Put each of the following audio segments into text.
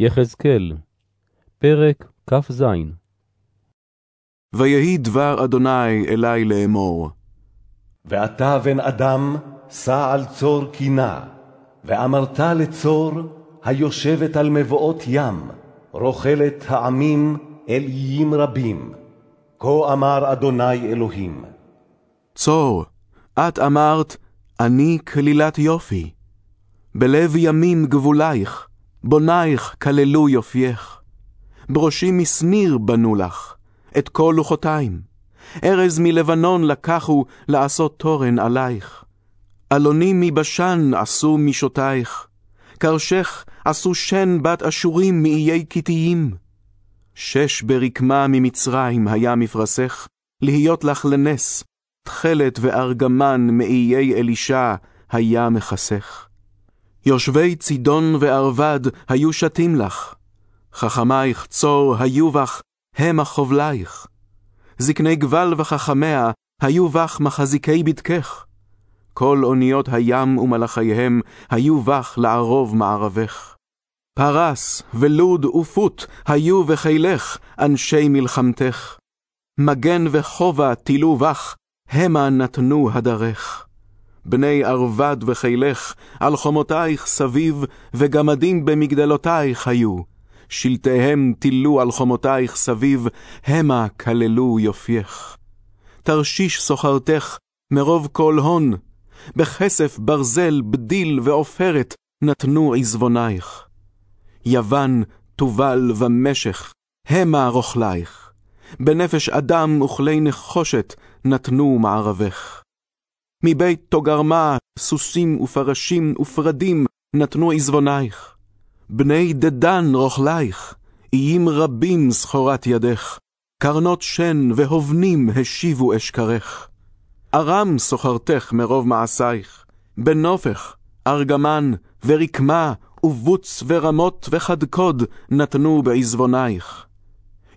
יחזקאל, פרק כ"ז ויהי דבר אדוני אלי לאמור. ואתה בן אדם, סע על צור קינה, ואמרת לצור, היושבת על מבואות ים, רוכלת העמים אל איים רבים. כה אמר אדוני אלוהים. צור, את אמרת, אני כלילת יופי. בלב ימים גבולייך, בונייך כללו יופייך. בראשי משניר בנו לך, את כל לוחותיים. ארז מלבנון לקחו לעשות תורן עלייך. אלונים מבשן עשו משותייך. קרשך עשו שן בת אשורים מאיי כתיים. שש ברקמה ממצרים היה מפרסך, להיות לך לנס. תכלת וארגמן מאיי אלישע היה מכסך. יושבי צידון וערבד היו שתים לך, חכמייך צור היו בך, המה חובלייך. זקני גבל וחכמיה היו בך מחזיקי בדקך. כל אוניות הים ומלאכיהם היו בך לערוב מערבך. פרס ולוד ופוט היו בחילך, אנשי מלחמתך. מגן וחובה תילו בך, המה נתנו הדרך. בני ערבד וחילך, על חומותייך סביב, וגמדים במגדלותייך היו. שלטיהם תילו על חומותייך סביב, המה כללו יופייך. תרשיש סוחרתך, מרוב כל הון, בכסף, ברזל, בדיל ועופרת, נתנו עזבונייך. יוון, תובל ומשך, המה רוכלייך. בנפש אדם וכלי נחושת, נתנו מערבך. מבית תוגרמה, סוסים ופרשים ופרדים נתנו עזבונייך. בני דדן רוכלייך, איים רבים סחורת ידך. קרנות שן והובנים השיבו אשכרך. ארם סוחרתך מרוב מעשייך, בנופך, ארגמן ורקמה, ובוץ ורמות וחדקוד נתנו בעזבונייך.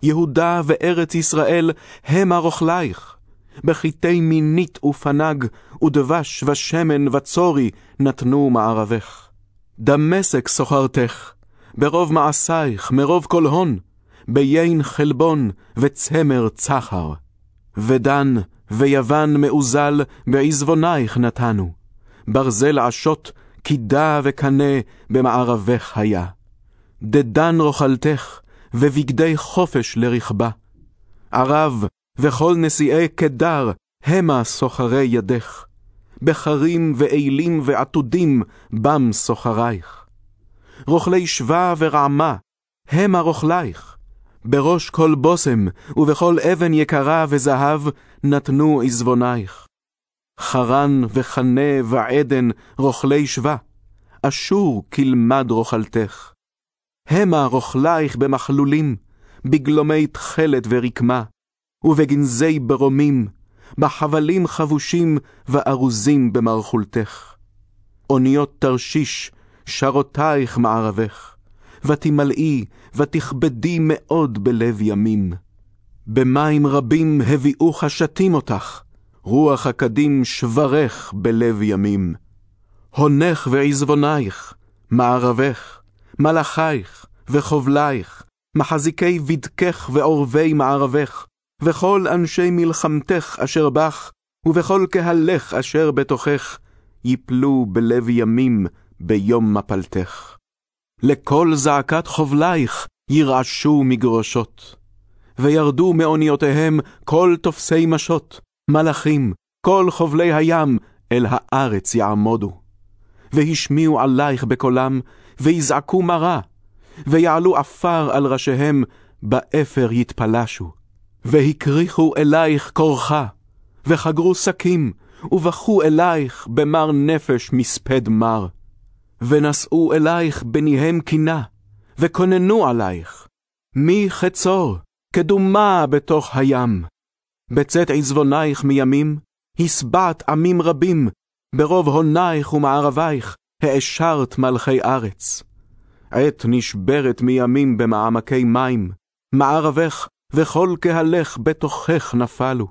יהודה וארץ ישראל המה רוכלייך. בחיטי מינית ופנג, ודבש ושמן וצורי נתנו מערבך. דמשק סוחרתך, ברוב מעשייך, מרוב כל הון, ביין חלבון וצמר צחר. ודן ויוון מאוזל בעזבונייך נתנו. ברזל עשות, קידה וקנה במערבך היה. דדן רוכלתך, ובגדי חופש לרכבה. ערב וכל נשיאי קדר, המה סוחרי ידך. בחרים ואילים ועתודים, בם סוחרייך. רוכלי שווה ורעמה, המה רוכלייך. בראש כל בושם, ובכל אבן יקרה וזהב, נתנו עזבונייך. חרן וחנה ועדן, רוכלי שווה, אשור כלמד רוכלתך. המה רוכלייך במחלולים, בגלומי תכלת ורקמה. ובגנזי ברומים, בחבלים חבושים וארוזים במרכולתך. אוניות תרשיש, שרותייך מערבך, ותמלאי ותכבדי מאוד בלב ימים. במים רבים הביאוך שתים אותך, רוח הקדים שברך בלב ימים. הונך ועזבונייך, מערבך, מלאכייך וחובלייך, מחזיקי בדקך ועורבי מערבך, וכל אנשי מלחמתך אשר בך, ובכל קהלך אשר בתוכך, יפלו בלב ימים ביום מפלתך. לקול זעקת חובלייך ירעשו מגרושות. וירדו מאוניותיהם כל תופסי משוט, מלחים, כל חובלי הים, אל הארץ יעמודו. והשמיעו עלייך בקולם, ויזעקו מרה, ויעלו עפר על ראשיהם, באפר יתפלשו. והקריחו אלייך קורחה, וחגרו שקים, ובכו אלייך במר נפש מספד מר. ונשאו אלייך בניהם קינה, וכוננו עלייך. מי חצור, כדומה בתוך הים. בצאת עזבונייך מימים, הסבעת עמים רבים, ברוב הונייך ומערבייך, העשרת מלכי ארץ. עת נשברת מימים במעמקי מים, מערבך וכל קהלך בתוכך נפלו.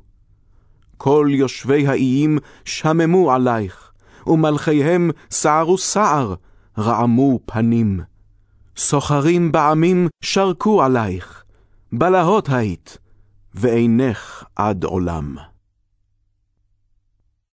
כל יושבי האיים שממו עלייך, ומלכיהם סערו סער, רעמו פנים. סוחרים בעמים שרקו עלייך, בלהות היית, ואינך עד עולם.